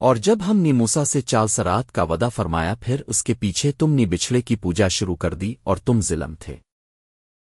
اور جب ہم نے موسا سے چال سرات کا ودا فرمایا، پھر اس کے پیچھے تم نے بچھڑے کی پوجا شروع کر دی اور تم ظلم تھے۔